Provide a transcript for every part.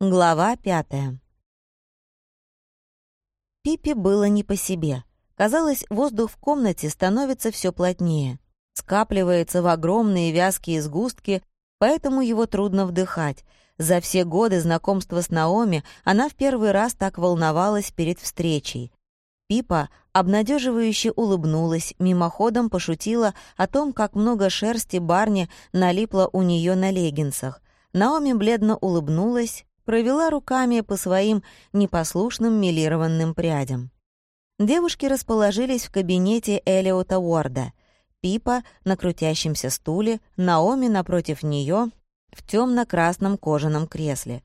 Глава пятая. Пипи было не по себе. Казалось, воздух в комнате становится все плотнее. Скапливается в огромные вязкие сгустки, поэтому его трудно вдыхать. За все годы знакомства с Наоми она в первый раз так волновалась перед встречей. Пипа обнадеживающе улыбнулась, мимоходом пошутила о том, как много шерсти Барни налипло у нее на леггинсах. Наоми бледно улыбнулась, провела руками по своим непослушным милированным прядям. Девушки расположились в кабинете Элиота Уорда. Пипа на крутящемся стуле, Наоми напротив нее в темно-красном кожаном кресле.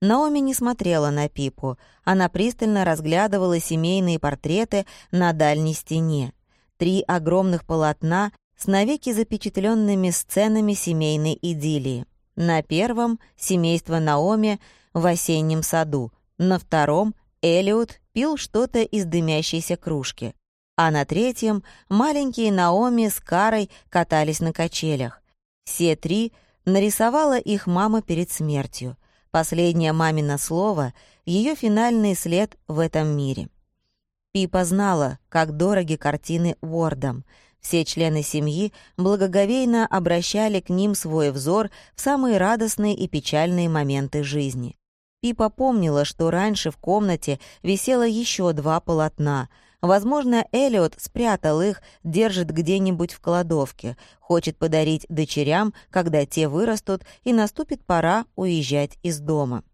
Наоми не смотрела на Пипу, она пристально разглядывала семейные портреты на дальней стене. Три огромных полотна с навеки запечатленными сценами семейной идиллии. На первом — семейство Наоми в осеннем саду, на втором Элиот пил что-то из дымящейся кружки, а на третьем маленькие Наоми с Карой катались на качелях. Все три нарисовала их мама перед смертью. Последнее мамино слово — ее финальный след в этом мире. Пипа знала, как дороги картины Уордом. Все члены семьи благоговейно обращали к ним свой взор в самые радостные и печальные моменты жизни. Пипа помнила, что раньше в комнате висело еще два полотна. Возможно, Элиот спрятал их, держит где-нибудь в кладовке, хочет подарить дочерям, когда те вырастут, и наступит пора уезжать из дома.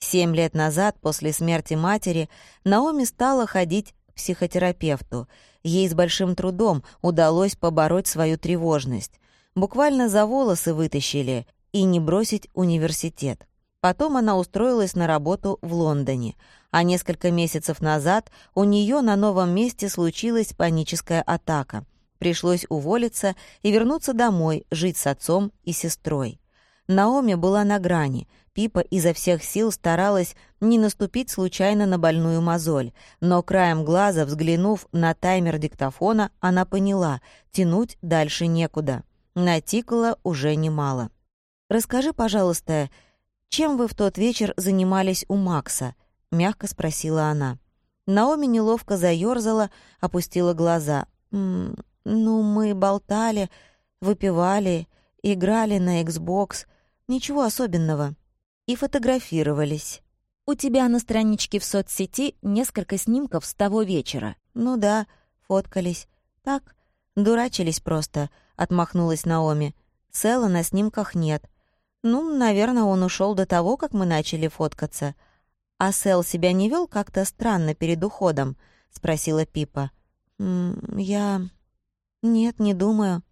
Семь лет назад, после смерти матери, Наоми стала ходить к психотерапевту. Ей с большим трудом удалось побороть свою тревожность. Буквально за волосы вытащили и не бросить университет. Потом она устроилась на работу в Лондоне, а несколько месяцев назад у нее на новом месте случилась паническая атака. Пришлось уволиться и вернуться домой, жить с отцом и сестрой. Наоми была на грани. Пипа изо всех сил старалась не наступить случайно на больную мозоль, но краем глаза, взглянув на таймер диктофона, она поняла — тянуть дальше некуда. Натикало уже немало. «Расскажи, пожалуйста, «Чем вы в тот вечер занимались у Макса?» — мягко спросила она. Наоми неловко заёрзала, опустила глаза. «М -м, «Ну, мы болтали, выпивали, играли на Xbox. Ничего особенного. И фотографировались. У тебя на страничке в соцсети несколько снимков с того вечера. Ну да, фоткались. Так, дурачились просто», — отмахнулась Наоми. «Сэла на снимках нет. Ну, наверное, он ушел до того, как мы начали фоткаться. А Сэл себя не вел как-то странно перед уходом? спросила Пипа. М я Нет, не думаю.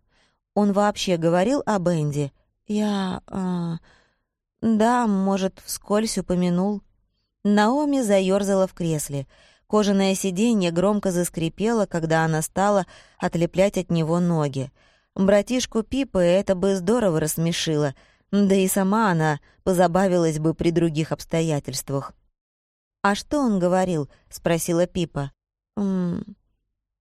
Он вообще говорил о Бенди? Я э... Да, может, вскользь упомянул. Наоми заёрзала в кресле. Кожаное сиденье громко заскрипело, когда она стала отлеплять от него ноги. Братишку Пипы это бы здорово рассмешило — да и сама она позабавилась бы при других обстоятельствах. «А что он говорил?» — спросила Пипа. «М -м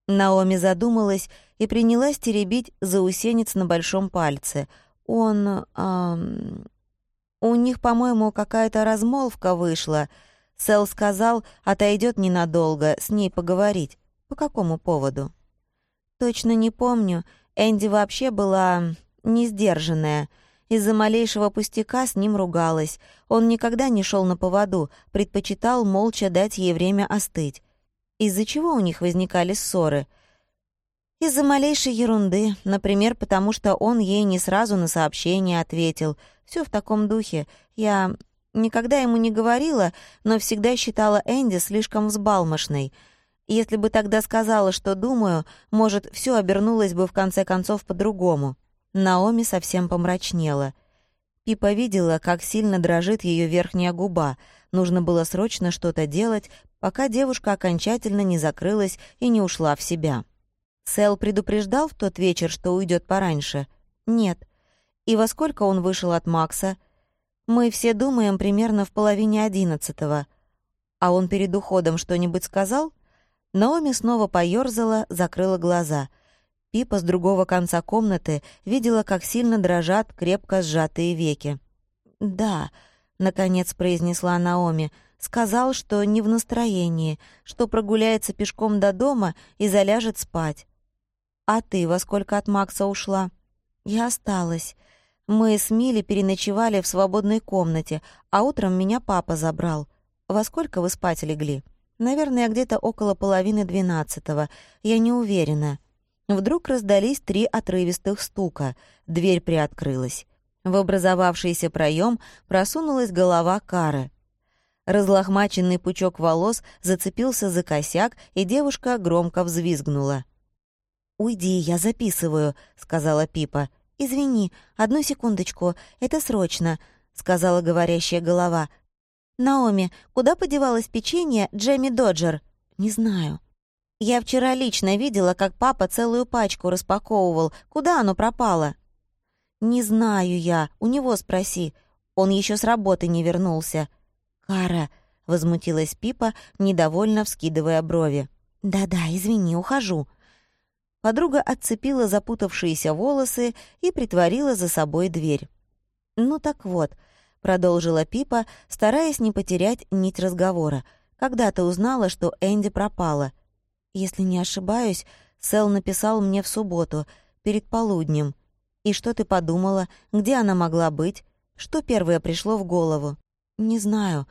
Наоми задумалась и принялась теребить заусенец на большом пальце. Он... Эм, у них, по-моему, какая-то размолвка вышла. Сэл сказал, отойдет ненадолго, с ней поговорить. По какому поводу? Точно не помню. Энди вообще была несдержанная. Из-за малейшего пустяка с ним ругалась. Он никогда не шел на поводу, предпочитал молча дать ей время остыть. Из-за чего у них возникали ссоры? Из-за малейшей ерунды, например, потому что он ей не сразу на сообщение ответил. Все в таком духе. Я никогда ему не говорила, но всегда считала Энди слишком взбалмошной. Если бы тогда сказала, что думаю, может, все обернулось бы в конце концов по-другому. Наоми совсем помрачнела. Пипа видела, как сильно дрожит ее верхняя губа. Нужно было срочно что-то делать, пока девушка окончательно не закрылась и не ушла в себя. Сэл предупреждал в тот вечер, что уйдет пораньше? Нет. И во сколько он вышел от Макса? Мы все думаем примерно в половине одиннадцатого. А он перед уходом что-нибудь сказал? Наоми снова поёрзала, закрыла глаза — Пипа с другого конца комнаты видела, как сильно дрожат крепко сжатые веки. «Да, — наконец произнесла Наоми. «Сказал, что не в настроении, что прогуляется пешком до дома и заляжет спать». «А ты во сколько от Макса ушла?» «Я осталась. Мы с Милли переночевали в свободной комнате, а утром меня папа забрал. Во сколько вы спать легли?» «Наверное, где-то около половины двенадцатого. Я не уверена». Вдруг раздались три отрывистых стука. Дверь приоткрылась. В образовавшийся проем просунулась голова Кары. Разлохмаченный пучок волос зацепился за косяк, и девушка громко взвизгнула. «Уйди, я записываю», — сказала Пипа. «Извини, одну секундочку, это срочно», — сказала говорящая голова. «Наоми, куда подевалось печенье Джемми Доджер?» «Не знаю». «Я вчера лично видела, как папа целую пачку распаковывал. Куда оно пропало?» «Не знаю я, у него спроси. Он еще с работы не вернулся». «Кара», — возмутилась Пипа, недовольно вскидывая брови. «Да-да, извини, ухожу». Подруга отцепила запутавшиеся волосы и притворила за собой дверь. «Ну так вот», — продолжила Пипа, стараясь не потерять нить разговора. «Когда ты узнала, что Энди пропала?» «Если не ошибаюсь, Сэл написал мне в субботу, перед полуднем. «И что ты подумала? Где она могла быть? Что первое пришло в голову?» «Не знаю».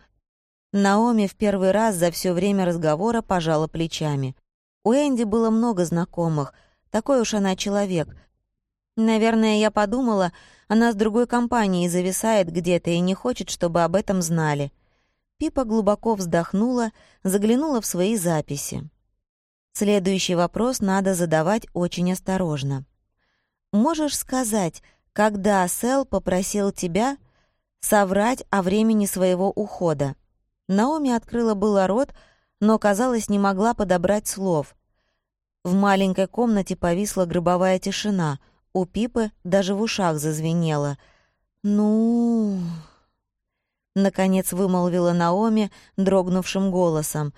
Наоми в первый раз за все время разговора пожала плечами. У Энди было много знакомых, такой уж она человек. Наверное, я подумала, она с другой компанией зависает где-то и не хочет, чтобы об этом знали. Пипа глубоко вздохнула, заглянула в свои записи. Следующий вопрос надо задавать очень осторожно. Можешь сказать, когда Сэл попросил тебя соврать о времени своего ухода?» Наоми открыла было рот, но, казалось, не могла подобрать слов. В маленькой комнате повисла гробовая тишина. У Пипы даже в ушах зазвенело. «Ну...» Наконец вымолвила Наоми дрогнувшим голосом.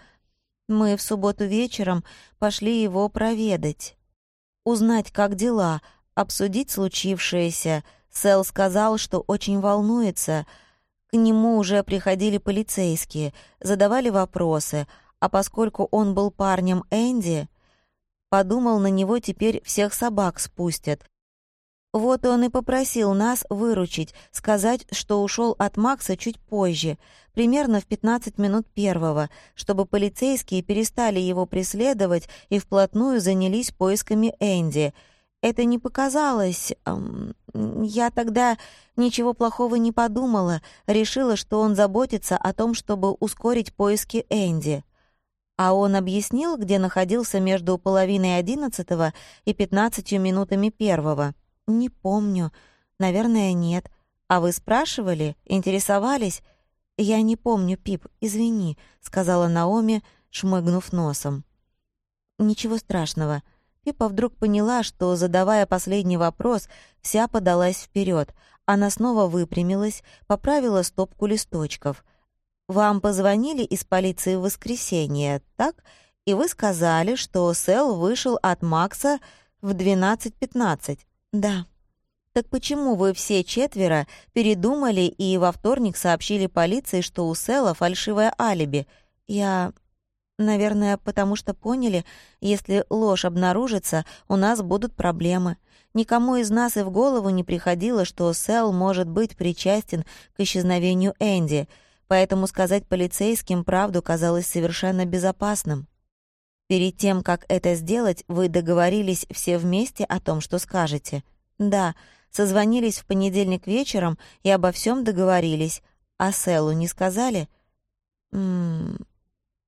«Мы в субботу вечером пошли его проведать. Узнать, как дела, обсудить случившееся. Сэл сказал, что очень волнуется. К нему уже приходили полицейские, задавали вопросы, а поскольку он был парнем Энди, подумал, на него теперь всех собак спустят. Вот он и попросил нас выручить, сказать, что ушел от Макса чуть позже, примерно в 15 минут первого, чтобы полицейские перестали его преследовать и вплотную занялись поисками Энди — это не показалось... Я тогда ничего плохого не подумала, решила, что он заботится о том, чтобы ускорить поиски Энди. А он объяснил, где находился между половиной одиннадцатого и пятнадцатью минутами первого. Не помню. Наверное, нет. А вы спрашивали? Интересовались? Я не помню, Пип, извини, сказала Наоми, шмыгнув носом. Ничего страшного. Пипа вдруг поняла, что, задавая последний вопрос, вся подалась вперед. Она снова выпрямилась, поправила стопку листочков. «Вам позвонили из полиции в воскресенье, так? И вы сказали, что Сэл вышел от Макса в 12.15?» «Да». «Так почему вы все четверо передумали и во вторник сообщили полиции, что у Сэла фальшивое алиби?» «Я... Наверное, потому что поняли, если ложь обнаружится, у нас будут проблемы. Никому из нас и в голову не приходило, что Сэл может быть причастен к исчезновению Энди, поэтому сказать полицейским правду казалось совершенно безопасным. Перед тем, как это сделать, вы договорились все вместе о том, что скажете. Да, созвонились в понедельник вечером и обо всем договорились. А Сэлу не сказали? Ммм...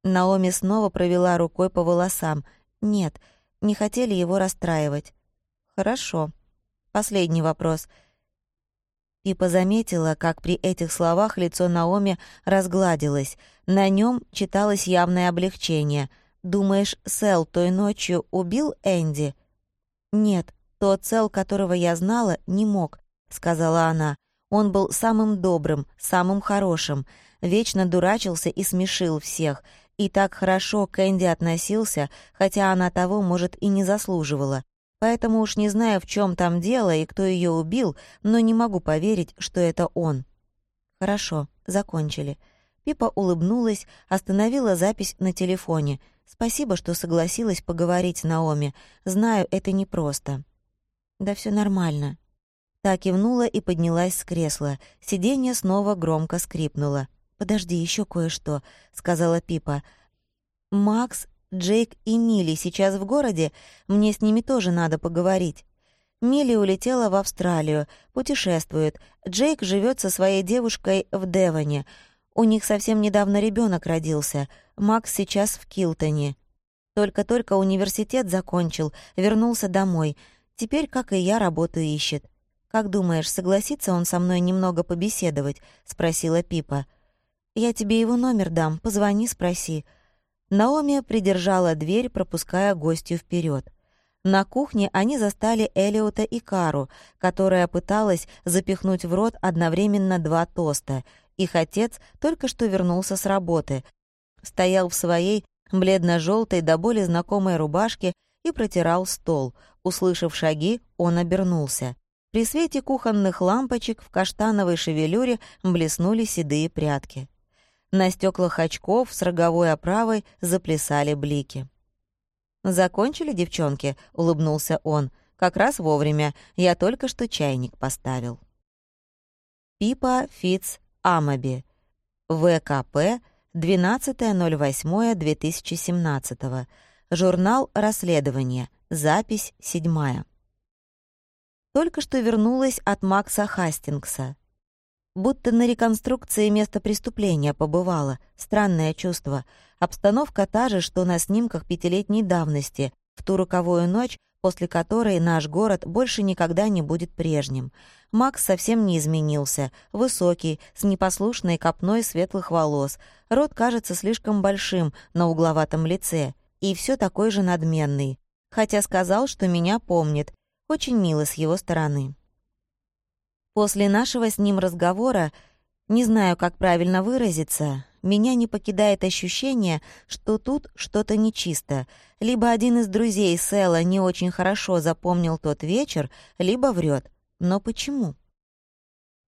Наоми снова провела рукой по волосам. Нет, не хотели его расстраивать. Хорошо. Последний вопрос. Пипа заметила, как при этих словах лицо Наоми разгладилось. На нем читалось явное облегчение. «Думаешь, Сэл той ночью убил Энди?» «Нет, тот Сэл, которого я знала, не мог», — сказала она. «Он был самым добрым, самым хорошим, вечно дурачился и смешил всех и так хорошо к Энди относился, хотя она того, может, и не заслуживала. Поэтому уж не знаю, в чем там дело и кто ее убил, но не могу поверить, что это он. «Хорошо, закончили». Пипа улыбнулась, остановила запись на телефоне. «Спасибо, что согласилась поговорить с Наоми. Знаю, это непросто». «Да все нормально». Та кивнула и поднялась с кресла. Сиденье снова громко скрипнуло. «Подожди, еще кое-что», — сказала Пипа. «Макс, Джейк и Милли сейчас в городе. Мне с ними тоже надо поговорить». Милли улетела в Австралию, путешествует. Джейк живет со своей девушкой в Девоне. У них совсем недавно ребенок родился. Макс сейчас в Килтоне. Только-только университет закончил, вернулся домой. Теперь, как и я, работу ищет. «Как думаешь, согласится он со мной немного побеседовать?» — спросила Пипа. «Я тебе его номер дам, позвони, спроси». Наоми придержала дверь, пропуская гостью вперед. На кухне они застали Элиота и Кару, которая пыталась запихнуть в рот одновременно два тоста. Их отец только что вернулся с работы, стоял в своей бледно-желтой до боли знакомой рубашке и протирал стол. Услышав шаги, он обернулся. При свете кухонных лампочек в каштановой шевелюре блеснули седые прядки. На стеклах очков с роговой оправой заплясали блики. «Закончили, девчонки?» — улыбнулся он. «Как раз вовремя. Я только что чайник поставил». Пипа Фитц Амаби. ВКП 12.08.2017. Журнал «Расследование». Запись седьмая. Только что вернулась от Макса Хастингса. Будто на реконструкции места преступления побывала. Странное чувство. Обстановка та же, что на снимках пятилетней давности, в ту роковую ночь, после которой наш город больше никогда не будет прежним. Макс совсем не изменился. Высокий, с непослушной копной светлых волос. Рот кажется слишком большим на угловатом лице. И все такой же надменный. Хотя сказал, что меня помнит. Очень мило с его стороны. После нашего с ним разговора, не знаю, как правильно выразиться, меня не покидает ощущение, что тут что-то нечисто. Либо один из друзей Сэла не очень хорошо запомнил тот вечер, либо врет. Но почему?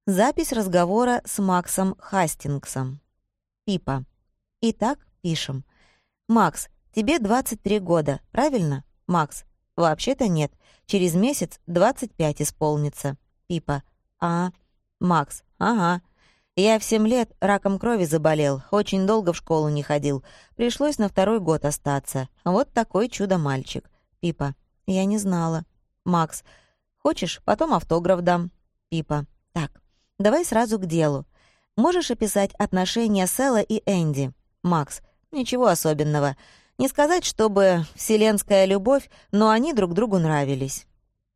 Запись разговора с Максом Хастингсом. Пипа. Итак, пишем. «Макс, тебе 23 года, правильно?» «Макс, вообще-то нет. Через месяц 25 исполнится». Пипа. «А, Макс, ага. Я в семь лет раком крови заболел, очень долго в школу не ходил. Пришлось на второй год остаться. Вот такой чудо-мальчик. Пипа. Я не знала. Макс. Хочешь, потом автограф дам. Пипа. Так, давай сразу к делу. Можешь описать отношения Сэла и Энди? Макс. Ничего особенного. Не сказать, чтобы вселенская любовь, но они друг другу нравились.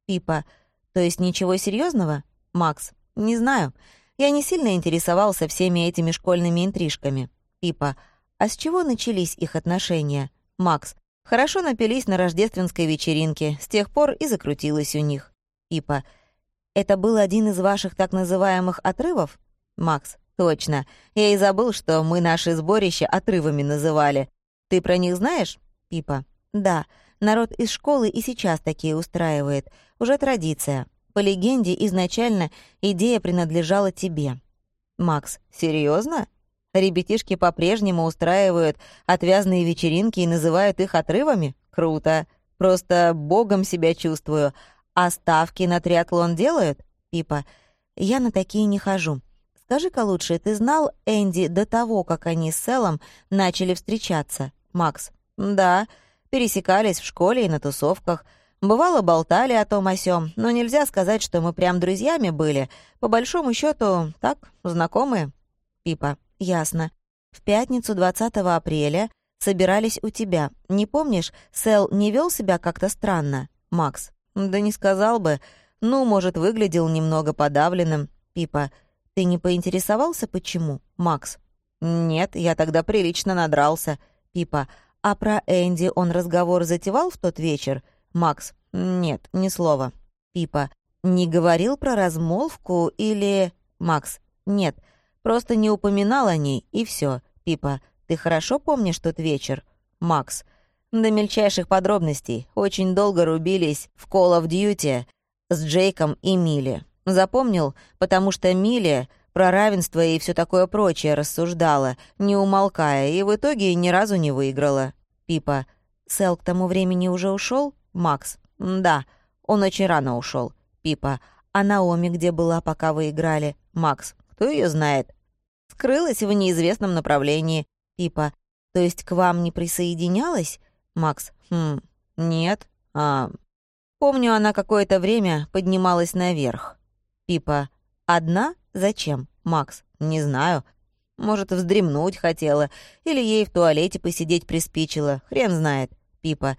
Пипа. То есть ничего серьезного? Макс. Не знаю. Я не сильно интересовался всеми этими школьными интрижками. Пипа. А с чего начались их отношения? Макс. Хорошо напились на рождественской вечеринке. С тех пор и закрутилось у них. Пипа. Это был один из ваших так называемых отрывов? Макс. Точно. Я и забыл, что мы наши сборища отрывами называли. Ты про них знаешь? Пипа. Да. Народ из школы и сейчас такие устраивает. Уже традиция. По легенде, изначально идея принадлежала тебе. Макс, серьезно? Ребятишки по-прежнему устраивают отвязные вечеринки и называют их отрывами? Круто. Просто богом себя чувствую. А ставки на триатлон делают? Пипа, я на такие не хожу. Скажи-ка лучше, ты знал Энди до того, как они с Селом начали встречаться? Макс, да, пересекались в школе и на тусовках. Бывало, болтали о том о сём, но нельзя сказать, что мы прям друзьями были. По большому счету, так, знакомые. Пипа. Ясно. В пятницу 20 апреля собирались у тебя. Не помнишь, Сэл не вел себя как-то странно? Макс. Да не сказал бы. Ну, может, выглядел немного подавленным. Пипа. Ты не поинтересовался, почему? Макс. Нет, я тогда прилично надрался. Пипа. А про Энди он разговор затевал в тот вечер? Макс. Нет, ни слова. Пипа. Не говорил про размолвку или... Макс. Нет, просто не упоминал о ней, и все. Пипа. Ты хорошо помнишь тот вечер? Макс. До мельчайших подробностей. Очень долго рубились в Call of Duty с Джейком и Милли. Запомнил, потому что Милли про равенство и все такое прочее рассуждала, не умолкая, и в итоге ни разу не выиграла. Пипа. Сэл к тому времени уже ушел? Макс. Да, он очень рано ушел. Пипа. А Наоми где была, пока вы играли? Макс. Кто ее знает? Скрылась в неизвестном направлении. Пипа. То есть к вам не присоединялась? Макс. Хм, нет. А, помню, она какое-то время поднималась наверх. Пипа. Одна? Зачем? Макс. Не знаю. Может, вздремнуть хотела. Или ей в туалете посидеть приспичило. Хрен знает. Пипа.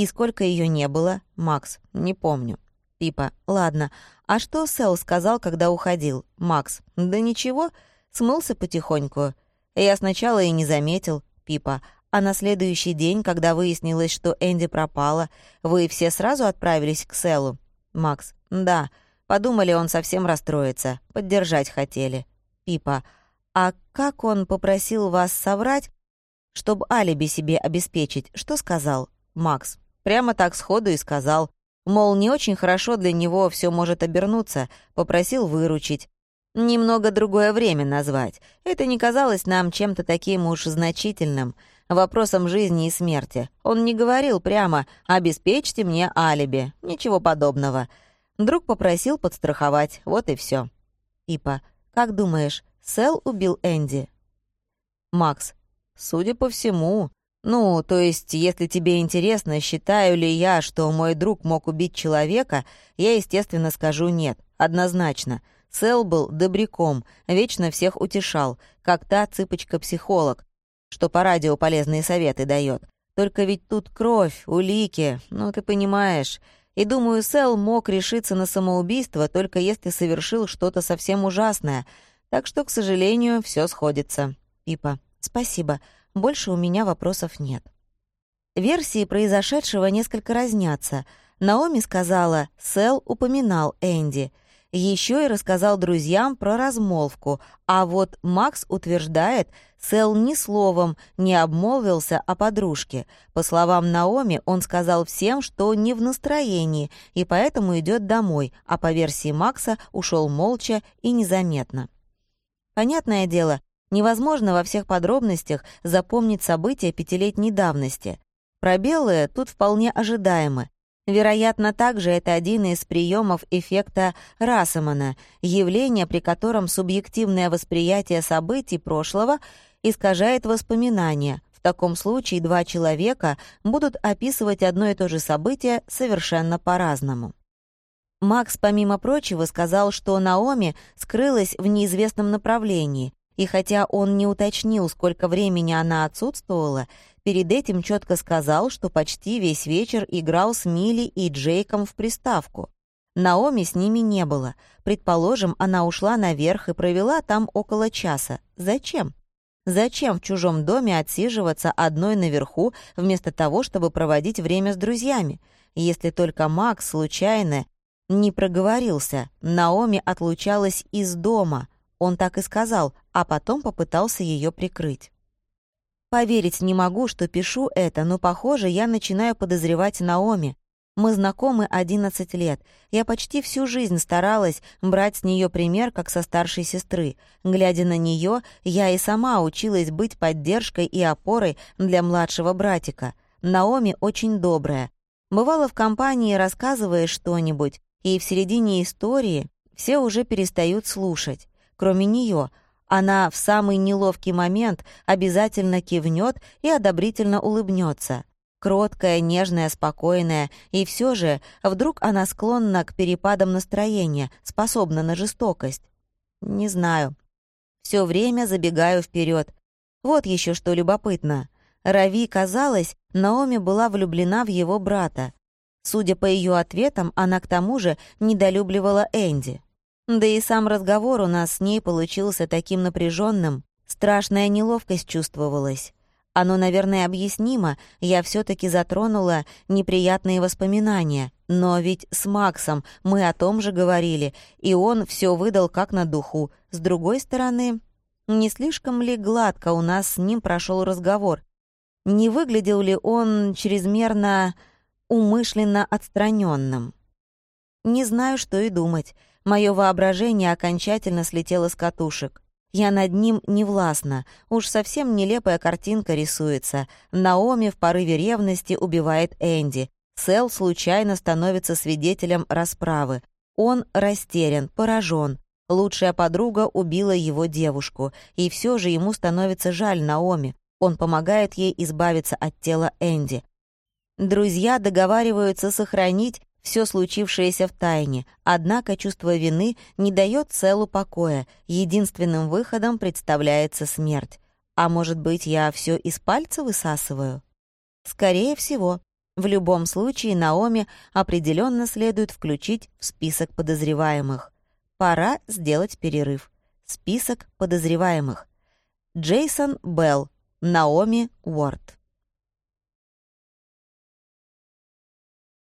И сколько ее не было? Макс. Не помню. Пипа. Ладно. А что Сэл сказал, когда уходил? Макс. Да ничего. Смылся потихоньку. Я сначала и не заметил. Пипа. А на следующий день, когда выяснилось, что Энди пропала, вы все сразу отправились к Сэлу? Макс. Да. Подумали, он совсем расстроится. Поддержать хотели. Пипа. А как он попросил вас соврать, чтобы алиби себе обеспечить? Что сказал? Макс. Прямо так сходу и сказал. Мол, не очень хорошо для него все может обернуться. Попросил выручить. Немного другое время назвать. Это не казалось нам чем-то таким уж значительным. Вопросом жизни и смерти. Он не говорил прямо «обеспечьте мне алиби». Ничего подобного. Друг попросил подстраховать, вот и все. Ипа, как думаешь, Сэл убил Энди? Макс, судя по всему. Ну, то есть, если тебе интересно, считаю ли я, что мой друг мог убить человека, я, естественно, скажу нет, однозначно. Сэл был добряком, вечно всех утешал, как та цыпочка-психолог, что по радио полезные советы дает. Только ведь тут кровь, улики, ну ты понимаешь. И думаю, Сэл мог решиться на самоубийство, только если совершил что-то совсем ужасное. Так что, к сожалению, все сходится. Пипа. Спасибо. Больше у меня вопросов нет. Версии произошедшего несколько разнятся. Наоми сказала, Сэл упоминал Энди — еще и рассказал друзьям про размолвку, а вот Макс утверждает, Сэл ни словом не обмолвился о подружке. По словам Наоми, он сказал всем, что не в настроении, и поэтому идет домой, а по версии Макса ушел молча и незаметно. Понятное дело, невозможно во всех подробностях запомнить события пятилетней давности. Пробелы тут вполне ожидаемы. Вероятно, также это один из приемов эффекта Рассемана, явление, при котором субъективное восприятие событий прошлого искажает воспоминания. В таком случае два человека будут описывать одно и то же событие совершенно по-разному. Макс, помимо прочего, сказал, что Наоми скрылась в неизвестном направлении, и хотя он не уточнил, сколько времени она отсутствовала, перед этим четко сказал, что почти весь вечер играл с Милли и Джейком в приставку. Наоми с ними не было. Предположим, она ушла наверх и провела там около часа. Зачем? Зачем в чужом доме отсиживаться одной наверху, вместо того, чтобы проводить время с друзьями? Если только Макс случайно не проговорился, Наоми отлучалась из дома. Он так и сказал, а потом попытался ее прикрыть. Поверить не могу, что пишу это, но, похоже, я начинаю подозревать Наоми. Мы знакомы 11 лет. Я почти всю жизнь старалась брать с нее пример, как со старшей сестры. Глядя на нее, я и сама училась быть поддержкой и опорой для младшего братика. Наоми очень добрая. Бывало, в компании рассказываешь что-нибудь, и в середине истории все уже перестают слушать. Кроме нее, она в самый неловкий момент обязательно кивнет и одобрительно улыбнется. Кроткая, нежная, спокойная, и все же вдруг она склонна к перепадам настроения, способна на жестокость. Не знаю. Все время забегаю вперед. Вот еще что любопытно. Рави, казалось, Наоми была влюблена в его брата. Судя по ее ответам, она к тому же недолюбливала Энди. Да и сам разговор у нас с ней получился таким напряженным, страшная неловкость чувствовалась. Оно, наверное, объяснимо, я все таки затронула неприятные воспоминания. Но ведь с Максом мы о том же говорили, и он все выдал как на духу. С другой стороны, не слишком ли гладко у нас с ним прошел разговор? Не выглядел ли он чрезмерно умышленно отстраненным? Не знаю, что и думать. Мое воображение окончательно слетело с катушек. Я над ним не властна. Уж совсем нелепая картинка рисуется. Наоми в порыве ревности убивает Энди. Сэл случайно становится свидетелем расправы. Он растерян, поражен. Лучшая подруга убила его девушку, и все же ему становится жаль Наоми. Он помогает ей избавиться от тела Энди. Друзья договариваются сохранить все случившееся в тайне, однако чувство вины не дает целу покоя, единственным выходом представляется смерть. А может быть, я все из пальца высасываю? Скорее всего. В любом случае, Наоми определенно следует включить в список подозреваемых. Пора сделать перерыв. Список подозреваемых. Джейсон Белл, Наоми Уорд.